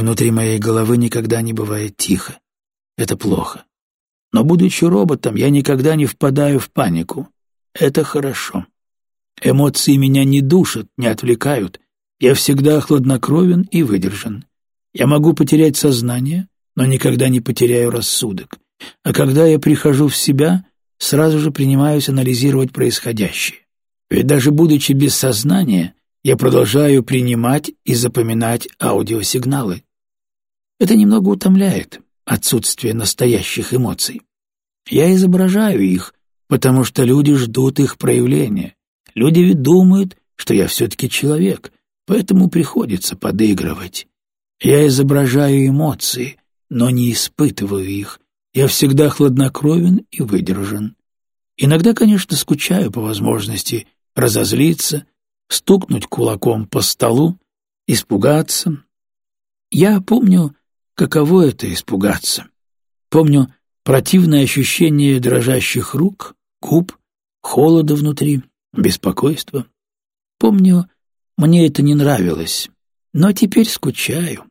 Внутри моей головы никогда не бывает тихо. Это плохо. Но, будучи роботом, я никогда не впадаю в панику. Это хорошо. Эмоции меня не душат, не отвлекают. Я всегда хладнокровен и выдержан. Я могу потерять сознание, но никогда не потеряю рассудок. А когда я прихожу в себя, сразу же принимаюсь анализировать происходящее. Ведь даже будучи без сознания, я продолжаю принимать и запоминать аудиосигналы. Это немного утомляет, отсутствие настоящих эмоций. Я изображаю их, потому что люди ждут их проявления. Люди ведь думают, что я все-таки человек, поэтому приходится подыгрывать. Я изображаю эмоции, но не испытываю их. Я всегда хладнокровен и выдержан. Иногда, конечно, скучаю по возможности разозлиться, стукнуть кулаком по столу, испугаться. Я помню, каково это — испугаться. Помню противное ощущение дрожащих рук, губ, холода внутри, беспокойства. Помню, мне это не нравилось, но теперь скучаю.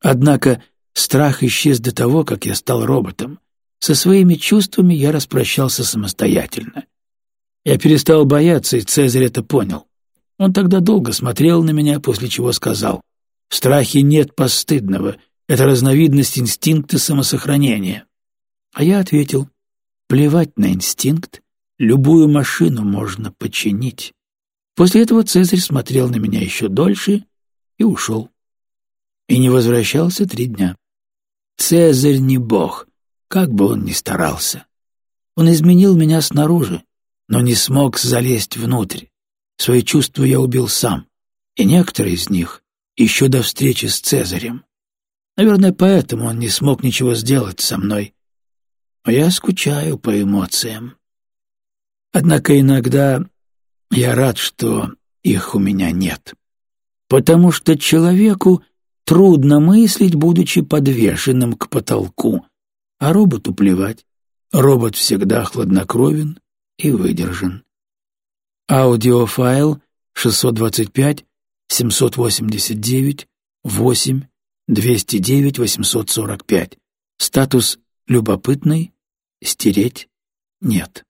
Однако страх исчез до того, как я стал роботом. Со своими чувствами я распрощался самостоятельно. Я перестал бояться, и Цезарь это понял. Он тогда долго смотрел на меня, после чего сказал, «В страхе нет постыдного, это разновидность инстинкта самосохранения». А я ответил, «Плевать на инстинкт, любую машину можно починить». После этого Цезарь смотрел на меня еще дольше и ушел и не возвращался три дня. Цезарь не бог, как бы он ни старался. Он изменил меня снаружи, но не смог залезть внутрь. Свои чувства я убил сам, и некоторые из них еще до встречи с Цезарем. Наверное, поэтому он не смог ничего сделать со мной. Но я скучаю по эмоциям. Однако иногда я рад, что их у меня нет. Потому что человеку Трудно мыслить, будучи подвешенным к потолку, а роботу плевать. Робот всегда хладнокровен и выдержан. Аудиофайл 625 789 8 209 845. Статус «Любопытный» стереть нет.